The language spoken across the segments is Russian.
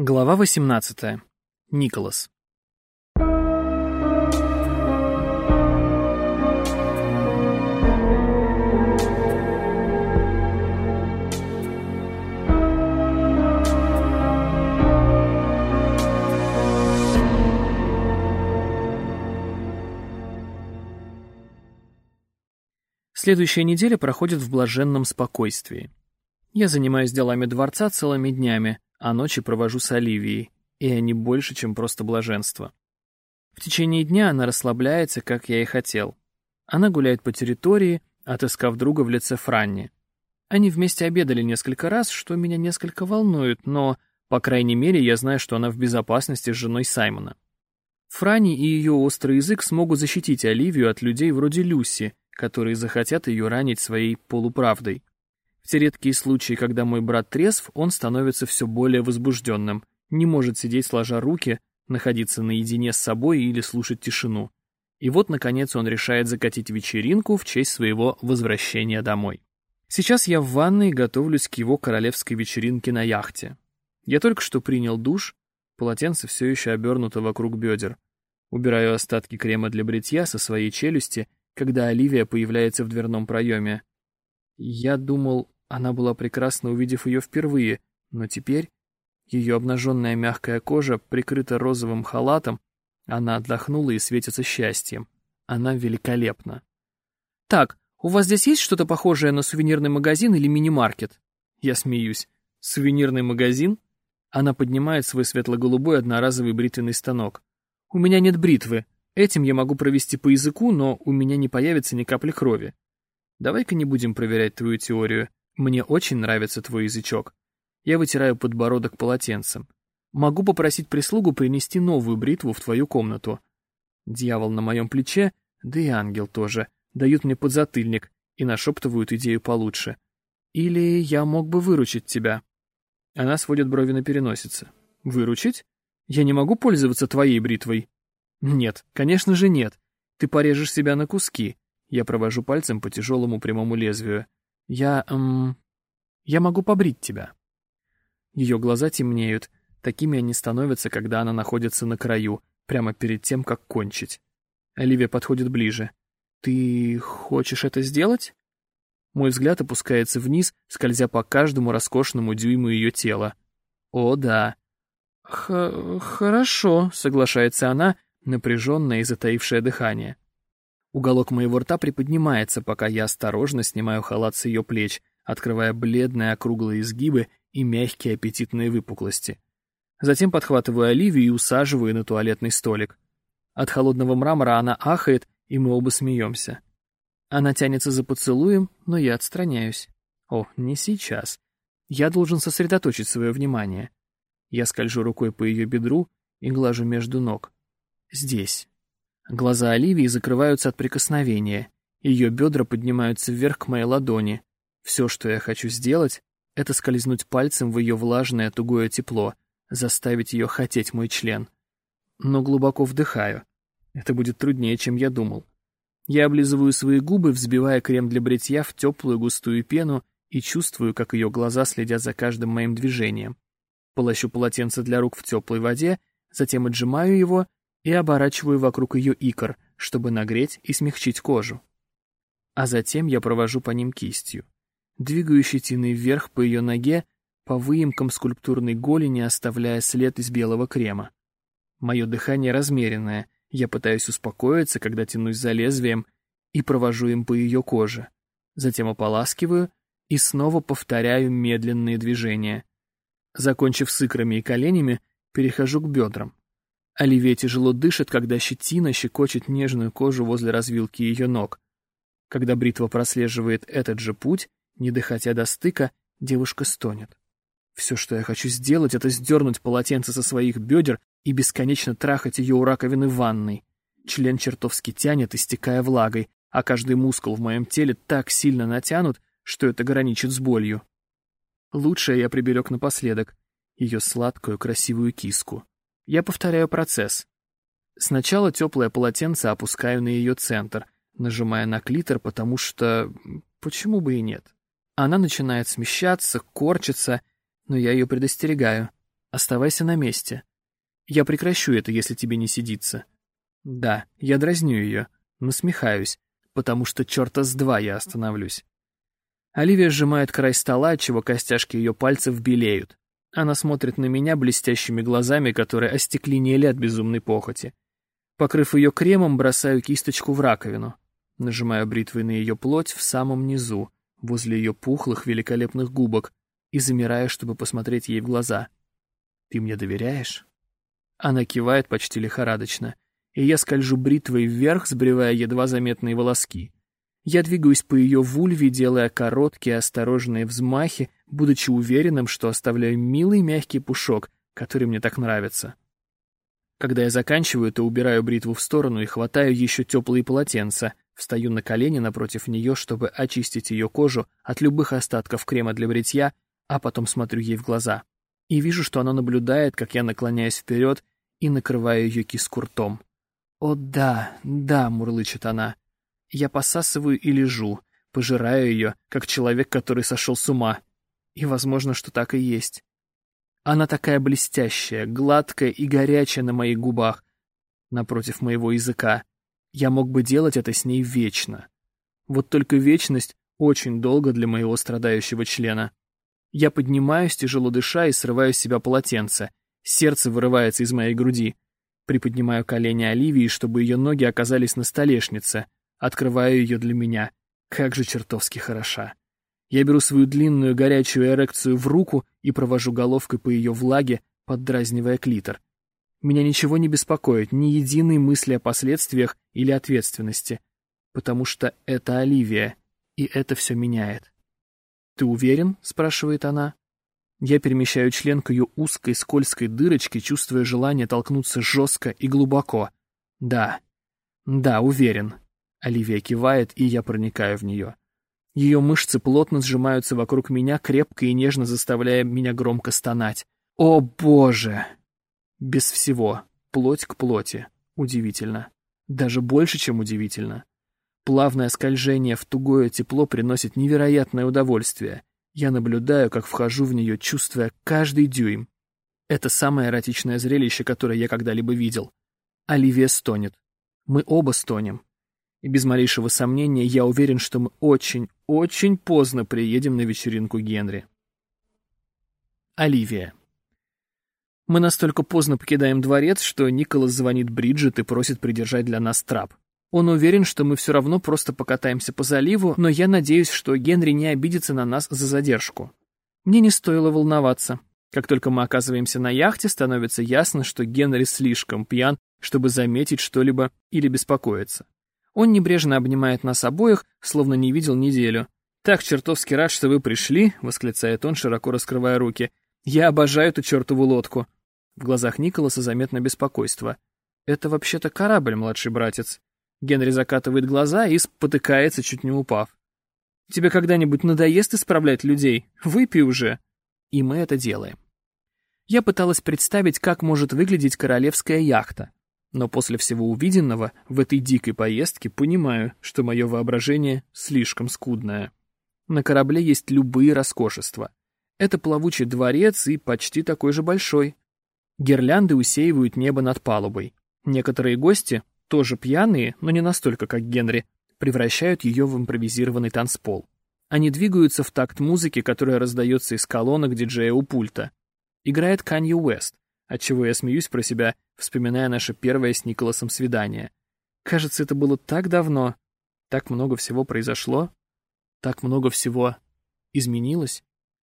Глава 18. Николас. Следующая неделя проходит в блаженном спокойствии. Я занимаюсь делами дворца целыми днями, а ночи провожу с Оливией, и они больше, чем просто блаженство. В течение дня она расслабляется, как я и хотел. Она гуляет по территории, отыскав друга в лице Франни. Они вместе обедали несколько раз, что меня несколько волнует, но, по крайней мере, я знаю, что она в безопасности с женой Саймона. Франни и ее острый язык смогут защитить Оливию от людей вроде Люси, которые захотят ее ранить своей полуправдой. В те редкие случаи, когда мой брат трезв, он становится все более возбужденным, не может сидеть сложа руки, находиться наедине с собой или слушать тишину. И вот, наконец, он решает закатить вечеринку в честь своего возвращения домой. Сейчас я в ванной готовлюсь к его королевской вечеринке на яхте. Я только что принял душ, полотенце все еще обернуто вокруг бедер. Убираю остатки крема для бритья со своей челюсти, когда Оливия появляется в дверном проеме. Я думал, она была прекрасна, увидев ее впервые, но теперь ее обнаженная мягкая кожа прикрыта розовым халатом, она отдохнула и светится счастьем. Она великолепна. «Так, у вас здесь есть что-то похожее на сувенирный магазин или мини-маркет?» Я смеюсь. «Сувенирный магазин?» Она поднимает свой светло-голубой одноразовый бритвенный станок. «У меня нет бритвы. Этим я могу провести по языку, но у меня не появится ни капли крови. Давай-ка не будем проверять твою теорию. Мне очень нравится твой язычок. Я вытираю подбородок полотенцем. Могу попросить прислугу принести новую бритву в твою комнату. Дьявол на моем плече, да и ангел тоже, дают мне подзатыльник и нашептывают идею получше. Или я мог бы выручить тебя. Она сводит брови на переносице. Выручить? Я не могу пользоваться твоей бритвой. Нет, конечно же нет. Ты порежешь себя на куски. Я провожу пальцем по тяжелому прямому лезвию. Я, эм... Я могу побрить тебя. Ее глаза темнеют, такими они становятся, когда она находится на краю, прямо перед тем, как кончить. Оливия подходит ближе. «Ты хочешь это сделать?» Мой взгляд опускается вниз, скользя по каждому роскошному дюйму ее тела. «О, да». Х «Хорошо», — соглашается она, напряженное и затаившее дыхание. Уголок моего рта приподнимается, пока я осторожно снимаю халат с ее плеч, открывая бледные округлые изгибы и мягкие аппетитные выпуклости. Затем подхватываю Оливию и усаживаю на туалетный столик. От холодного мрамора она ахает, и мы оба смеемся. Она тянется за поцелуем, но я отстраняюсь. О, не сейчас. Я должен сосредоточить свое внимание. Я скольжу рукой по ее бедру и глажу между ног. Здесь. Глаза Оливии закрываются от прикосновения. Ее бедра поднимаются вверх к моей ладони. Все, что я хочу сделать, это скользнуть пальцем в ее влажное тугое тепло, заставить ее хотеть мой член. Но глубоко вдыхаю. Это будет труднее, чем я думал. Я облизываю свои губы, взбивая крем для бритья в теплую густую пену и чувствую, как ее глаза следят за каждым моим движением. Полощу полотенце для рук в теплой воде, затем отжимаю его и оборачиваю вокруг ее икр, чтобы нагреть и смягчить кожу. А затем я провожу по ним кистью. Двигаю щетиной вверх по ее ноге, по выемкам скульптурной голени, оставляя след из белого крема. Мое дыхание размеренное, я пытаюсь успокоиться, когда тянусь за лезвием, и провожу им по ее коже. Затем ополаскиваю и снова повторяю медленные движения. Закончив с икрами и коленями, перехожу к бедрам. Оливия тяжело дышит, когда щетина щекочет нежную кожу возле развилки ее ног. Когда бритва прослеживает этот же путь, не доходя до стыка, девушка стонет. Все, что я хочу сделать, это сдернуть полотенце со своих бедер и бесконечно трахать ее у раковины ванной. Член чертовски тянет, истекая влагой, а каждый мускул в моем теле так сильно натянут, что это граничит с болью. Лучшее я приберег напоследок — ее сладкую красивую киску. Я повторяю процесс. Сначала теплое полотенце опускаю на ее центр, нажимая на клитор, потому что... Почему бы и нет? Она начинает смещаться, корчиться, но я ее предостерегаю. Оставайся на месте. Я прекращу это, если тебе не сидится. Да, я дразню ее, насмехаюсь, потому что черта с два я остановлюсь. Оливия сжимает край стола, отчего костяшки ее пальцев белеют. Она смотрит на меня блестящими глазами, которые остекленели от безумной похоти. Покрыв ее кремом, бросаю кисточку в раковину. Нажимаю бритвой на ее плоть в самом низу, возле ее пухлых великолепных губок, и замираю, чтобы посмотреть ей в глаза. «Ты мне доверяешь?» Она кивает почти лихорадочно, и я скольжу бритвой вверх, сбривая едва заметные волоски. Я двигаюсь по ее вульве, делая короткие осторожные взмахи, будучи уверенным, что оставляю милый мягкий пушок, который мне так нравится. Когда я заканчиваю, то убираю бритву в сторону и хватаю еще теплые полотенца, встаю на колени напротив нее, чтобы очистить ее кожу от любых остатков крема для бритья, а потом смотрю ей в глаза. И вижу, что она наблюдает, как я наклоняюсь вперед и накрываю ее киску ртом. «О да, да», — мурлычет она. Я посасываю и лежу, пожираю ее, как человек, который сошел с ума. И возможно, что так и есть. Она такая блестящая, гладкая и горячая на моих губах, напротив моего языка. Я мог бы делать это с ней вечно. Вот только вечность очень долго для моего страдающего члена. Я поднимаюсь, тяжело дыша, и срываю с себя полотенце. Сердце вырывается из моей груди. Приподнимаю колени Оливии, чтобы ее ноги оказались на столешнице. Открываю ее для меня. Как же чертовски хороша. Я беру свою длинную горячую эрекцию в руку и провожу головкой по ее влаге, поддразнивая клитор. Меня ничего не беспокоит, ни единой мысли о последствиях или ответственности, потому что это Оливия, и это все меняет. «Ты уверен?» — спрашивает она. Я перемещаю член к ее узкой скользкой дырочке, чувствуя желание толкнуться жестко и глубоко. «Да, да, уверен». Оливия кивает, и я проникаю в нее. Ее мышцы плотно сжимаются вокруг меня, крепко и нежно заставляя меня громко стонать. «О, Боже!» Без всего. Плоть к плоти. Удивительно. Даже больше, чем удивительно. Плавное скольжение в тугое тепло приносит невероятное удовольствие. Я наблюдаю, как вхожу в нее, чувствуя каждый дюйм. Это самое эротичное зрелище, которое я когда-либо видел. Оливия стонет. Мы оба стонем. И без малейшего сомнения я уверен, что мы очень, очень поздно приедем на вечеринку Генри. Оливия. Мы настолько поздно покидаем дворец, что Николас звонит Бриджит и просит придержать для нас трап. Он уверен, что мы все равно просто покатаемся по заливу, но я надеюсь, что Генри не обидится на нас за задержку. Мне не стоило волноваться. Как только мы оказываемся на яхте, становится ясно, что Генри слишком пьян, чтобы заметить что-либо или беспокоиться. Он небрежно обнимает нас обоих, словно не видел неделю. «Так чертовски рад, что вы пришли», — восклицает он, широко раскрывая руки. «Я обожаю эту чертову лодку». В глазах Николаса заметно беспокойство. «Это вообще-то корабль, младший братец». Генри закатывает глаза и спотыкается, чуть не упав. «Тебе когда-нибудь надоест исправлять людей? Выпей уже!» И мы это делаем. Я пыталась представить, как может выглядеть королевская яхта, но после всего увиденного в этой дикой поездке понимаю, что мое воображение слишком скудное. На корабле есть любые роскошества. Это плавучий дворец и почти такой же большой. Гирлянды усеивают небо над палубой. Некоторые гости, тоже пьяные, но не настолько, как Генри, превращают ее в импровизированный танцпол. Они двигаются в такт музыки, которая раздается из колонок диджея у пульта. Играет Канье Уэст, отчего я смеюсь про себя, вспоминая наше первое с Николасом свидание. Кажется, это было так давно. Так много всего произошло. Так много всего изменилось.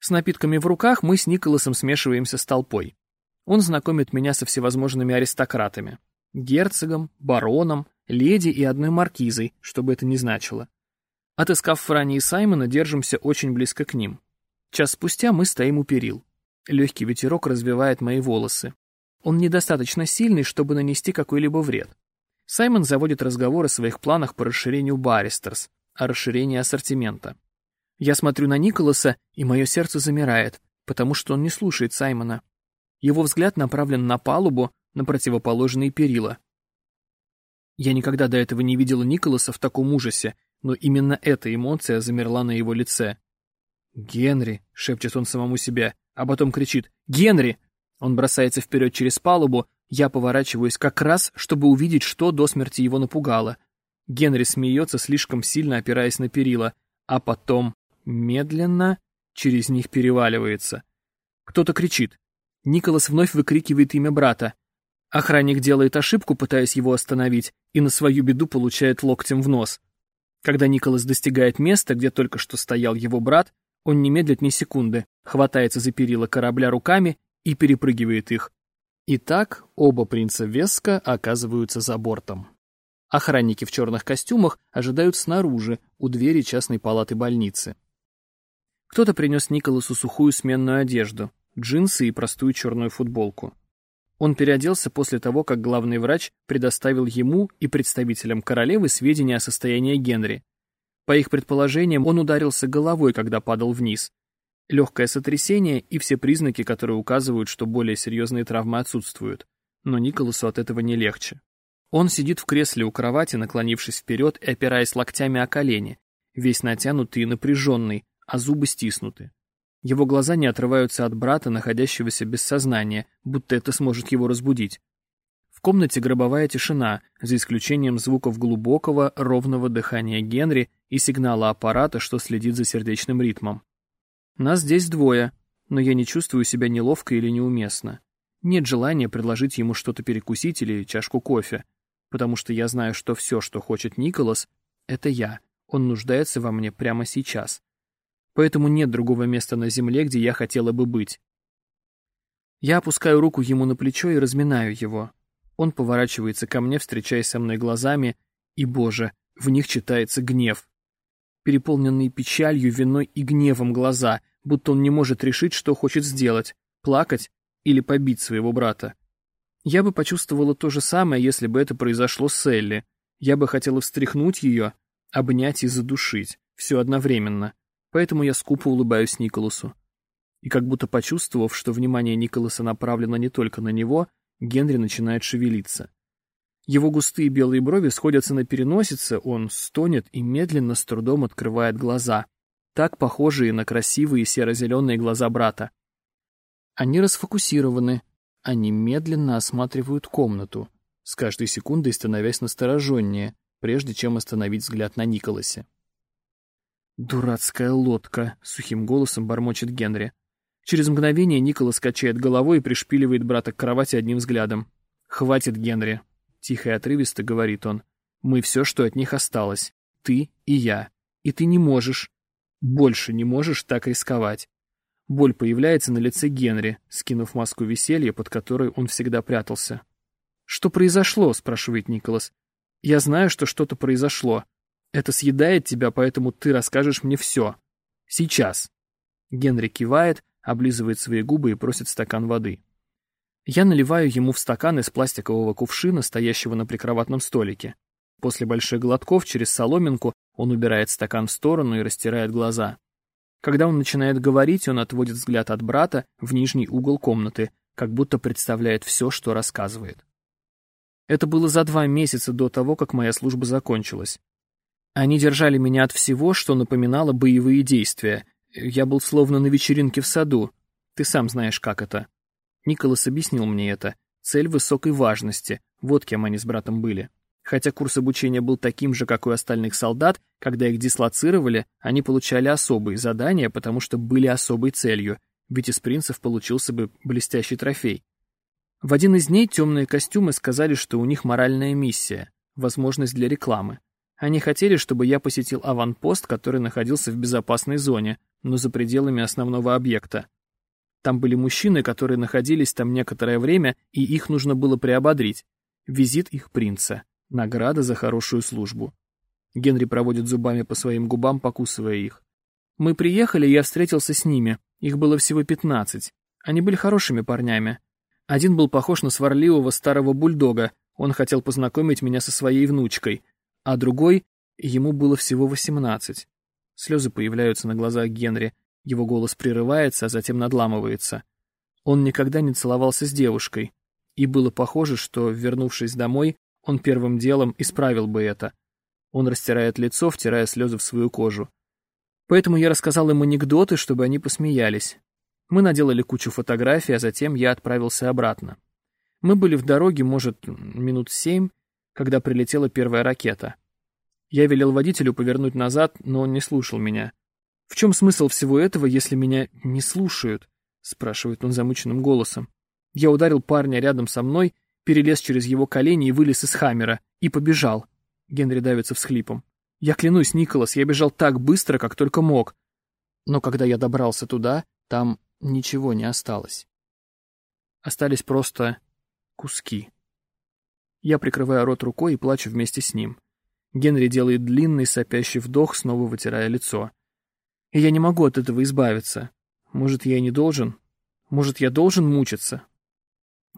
С напитками в руках мы с Николасом смешиваемся с толпой. Он знакомит меня со всевозможными аристократами. Герцогом, бароном, леди и одной маркизой, что бы это ни значило. Отыскав Франи и Саймона, держимся очень близко к ним. Час спустя мы стоим у перил. Легкий ветерок развивает мои волосы. Он недостаточно сильный, чтобы нанести какой-либо вред. Саймон заводит разговор о своих планах по расширению Баристерс, о расширении ассортимента. Я смотрю на Николаса, и мое сердце замирает, потому что он не слушает Саймона. Его взгляд направлен на палубу, на противоположные перила. Я никогда до этого не видела Николаса в таком ужасе, но именно эта эмоция замерла на его лице. «Генри!» — шепчет он самому себе, а потом кричит «Генри!» Он бросается вперед через палубу, я поворачиваюсь как раз, чтобы увидеть, что до смерти его напугало. Генри смеется, слишком сильно опираясь на перила, а потом медленно через них переваливается. Кто-то кричит. Николас вновь выкрикивает имя брата. Охранник делает ошибку, пытаясь его остановить, и на свою беду получает локтем в нос. Когда Николас достигает места, где только что стоял его брат, он не медлит ни секунды, хватается за перила корабля руками и перепрыгивает их. И так оба принца Веска оказываются за бортом. Охранники в черных костюмах ожидают снаружи, у двери частной палаты больницы. Кто-то принес Николасу сухую сменную одежду, джинсы и простую черную футболку. Он переоделся после того, как главный врач предоставил ему и представителям королевы сведения о состоянии Генри. По их предположениям, он ударился головой, когда падал вниз, Легкое сотрясение и все признаки, которые указывают, что более серьезные травмы отсутствуют. Но Николасу от этого не легче. Он сидит в кресле у кровати, наклонившись вперед и опираясь локтями о колени, весь натянутый и напряженный, а зубы стиснуты. Его глаза не отрываются от брата, находящегося без сознания, будто это сможет его разбудить. В комнате гробовая тишина, за исключением звуков глубокого, ровного дыхания Генри и сигнала аппарата, что следит за сердечным ритмом. Нас здесь двое, но я не чувствую себя неловко или неуместно. Нет желания предложить ему что-то перекусить или чашку кофе, потому что я знаю, что все, что хочет Николас, это я. Он нуждается во мне прямо сейчас. Поэтому нет другого места на земле, где я хотела бы быть. Я опускаю руку ему на плечо и разминаю его. Он поворачивается ко мне, встречаясь со мной глазами, и, боже, в них читается гнев переполненные печалью, виной и гневом глаза, будто он не может решить, что хочет сделать — плакать или побить своего брата. Я бы почувствовала то же самое, если бы это произошло с Элли. Я бы хотела встряхнуть ее, обнять и задушить, все одновременно. Поэтому я скупо улыбаюсь Николасу. И как будто почувствовав, что внимание Николаса направлено не только на него, Генри начинает шевелиться. Его густые белые брови сходятся на переносице, он стонет и медленно с трудом открывает глаза, так похожие на красивые серо-зеленые глаза брата. Они расфокусированы, они медленно осматривают комнату, с каждой секундой становясь настороженнее, прежде чем остановить взгляд на Николасе. «Дурацкая лодка», — сухим голосом бормочет Генри. Через мгновение Николас качает головой и пришпиливает брата к кровати одним взглядом. «Хватит, Генри, Тихо и отрывисто говорит он. Мы все, что от них осталось. Ты и я. И ты не можешь, больше не можешь так рисковать. Боль появляется на лице Генри, скинув маску веселья, под которой он всегда прятался. «Что произошло?» — спрашивает Николас. «Я знаю, что что-то произошло. Это съедает тебя, поэтому ты расскажешь мне все. Сейчас». Генри кивает, облизывает свои губы и просит стакан воды. Я наливаю ему в стакан из пластикового кувшина, стоящего на прикроватном столике. После больших глотков через соломинку он убирает стакан в сторону и растирает глаза. Когда он начинает говорить, он отводит взгляд от брата в нижний угол комнаты, как будто представляет все, что рассказывает. Это было за два месяца до того, как моя служба закончилась. Они держали меня от всего, что напоминало боевые действия. Я был словно на вечеринке в саду. Ты сам знаешь, как это. Николас объяснил мне это. Цель высокой важности. Вот кем они с братом были. Хотя курс обучения был таким же, как у остальных солдат, когда их дислоцировали, они получали особые задания, потому что были особой целью, ведь из принцев получился бы блестящий трофей. В один из дней темные костюмы сказали, что у них моральная миссия, возможность для рекламы. Они хотели, чтобы я посетил аванпост, который находился в безопасной зоне, но за пределами основного объекта. Там были мужчины, которые находились там некоторое время, и их нужно было приободрить. Визит их принца. Награда за хорошую службу. Генри проводит зубами по своим губам, покусывая их. Мы приехали, я встретился с ними. Их было всего пятнадцать. Они были хорошими парнями. Один был похож на сварливого старого бульдога, он хотел познакомить меня со своей внучкой, а другой, ему было всего восемнадцать. Слезы появляются на глазах Генри, его голос прерывается, а затем надламывается. Он никогда не целовался с девушкой, и было похоже, что, вернувшись домой, он первым делом исправил бы это. Он растирает лицо, втирая слезы в свою кожу. Поэтому я рассказал им анекдоты, чтобы они посмеялись. Мы наделали кучу фотографий, а затем я отправился обратно. Мы были в дороге, может, минут семь, когда прилетела первая ракета. Я велел водителю повернуть назад, но он не слушал меня. «В чем смысл всего этого, если меня не слушают?» — спрашивает он замученным голосом. Я ударил парня рядом со мной, перелез через его колени и вылез из хаммера. И побежал. Генри давится всхлипом. Я клянусь, Николас, я бежал так быстро, как только мог. Но когда я добрался туда, там ничего не осталось. Остались просто куски. Я прикрываю рот рукой и плачу вместе с ним. Генри делает длинный сопящий вдох, снова вытирая лицо. Я не могу от этого избавиться. Может, я и не должен? Может, я должен мучиться?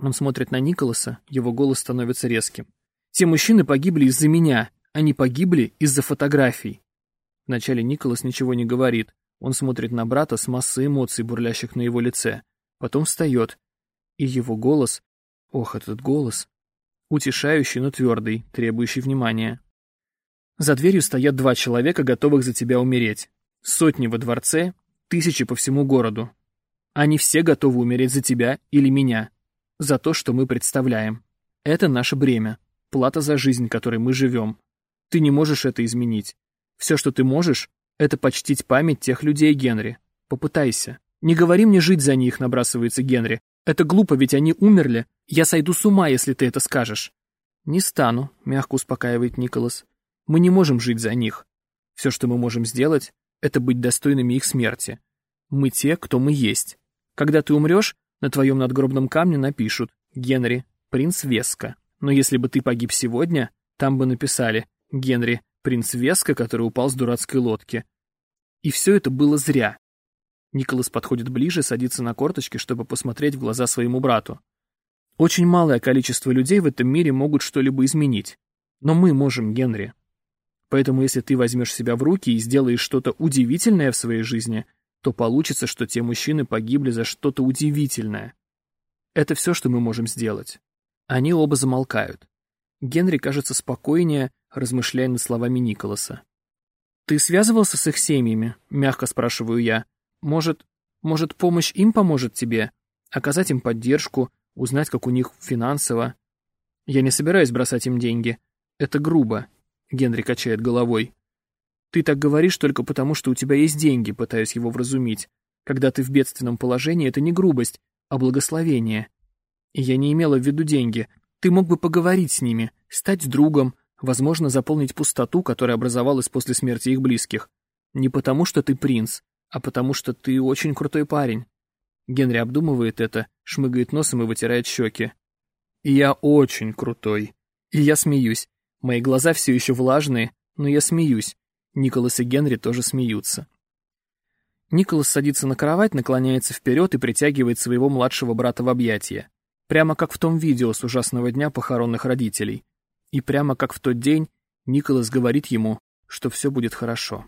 Он смотрит на Николаса, его голос становится резким. Те мужчины погибли из-за меня. Они погибли из-за фотографий. Вначале Николас ничего не говорит. Он смотрит на брата с массой эмоций, бурлящих на его лице. Потом встает. И его голос... Ох, этот голос... Утешающий, но твердый, требующий внимания. За дверью стоят два человека, готовых за тебя умереть. Сотни во дворце, тысячи по всему городу. Они все готовы умереть за тебя или меня. За то, что мы представляем. Это наше бремя. Плата за жизнь, которой мы живем. Ты не можешь это изменить. Все, что ты можешь, это почтить память тех людей, Генри. Попытайся. Не говори мне жить за них, набрасывается Генри. Это глупо, ведь они умерли. Я сойду с ума, если ты это скажешь. Не стану, мягко успокаивает Николас. Мы не можем жить за них. Все, что мы можем сделать, это быть достойными их смерти. Мы те, кто мы есть. Когда ты умрешь, на твоем надгробном камне напишут «Генри, принц Веска». Но если бы ты погиб сегодня, там бы написали «Генри, принц Веска, который упал с дурацкой лодки. И все это было зря. Николас подходит ближе, садится на корточки, чтобы посмотреть в глаза своему брату. Очень малое количество людей в этом мире могут что-либо изменить. Но мы можем, Генри. Поэтому если ты возьмешь себя в руки и сделаешь что-то удивительное в своей жизни, то получится, что те мужчины погибли за что-то удивительное. Это все, что мы можем сделать. Они оба замолкают. Генри кажется спокойнее, размышляя над словами Николаса. «Ты связывался с их семьями?» — мягко спрашиваю я. «Может, может, помощь им поможет тебе? Оказать им поддержку, узнать, как у них финансово?» «Я не собираюсь бросать им деньги. Это грубо», — Генри качает головой. «Ты так говоришь только потому, что у тебя есть деньги», — пытаюсь его вразумить. «Когда ты в бедственном положении, это не грубость, а благословение. И я не имела в виду деньги. Ты мог бы поговорить с ними, стать другом, возможно, заполнить пустоту, которая образовалась после смерти их близких. Не потому, что ты принц, а потому, что ты очень крутой парень. Генри обдумывает это, шмыгает носом и вытирает щеки. И я очень крутой. И я смеюсь. Мои глаза все еще влажные, но я смеюсь. Николас и Генри тоже смеются. Николас садится на кровать, наклоняется вперед и притягивает своего младшего брата в объятия. Прямо как в том видео с ужасного дня похоронных родителей. И прямо как в тот день Николас говорит ему, что все будет хорошо.